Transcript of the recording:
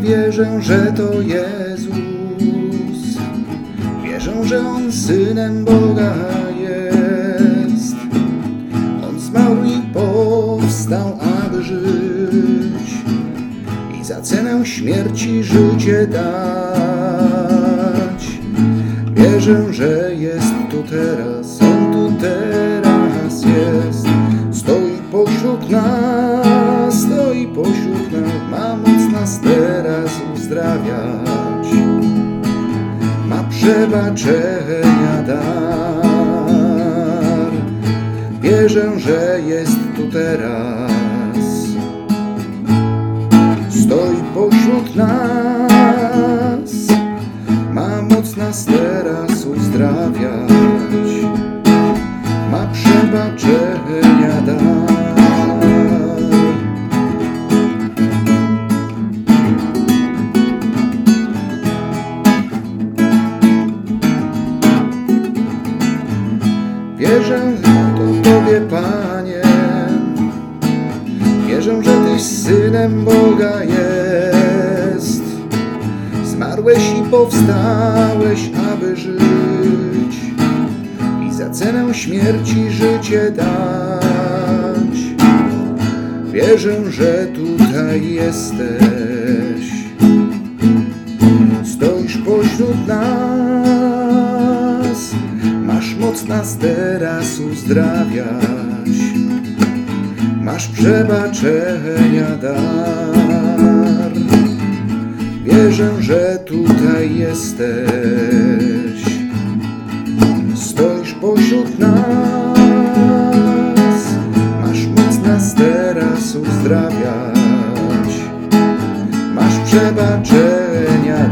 wierzę, że to Jezus. Wierzę, że On Synem Boga jest. On zmarł i powstał, aby żyć i za cenę śmierci życie dać. Wierzę, że jest tu teraz, On tu teraz nas, stoi pośród nas, ma moc nas teraz uzdrawiać. Ma przebaczenia dar. Wierzę, że jest tu teraz. Stoi pośród nas, ma moc nas teraz uzdrawiać. Ma przebaczenia Wierzę to Tobie, Panie. Wierzę, że Tyś Synem Boga jest. Zmarłeś i powstałeś, aby żyć i za cenę śmierci życie dać. Wierzę, że tutaj jesteś. Stoisz pośród nas, masz moc nas teraz uzdrawiać, masz przebaczenia dar. Wierzę, że tutaj jesteś. Stoisz pośród nas, masz moc nas teraz uzdrawiać, masz przebaczenia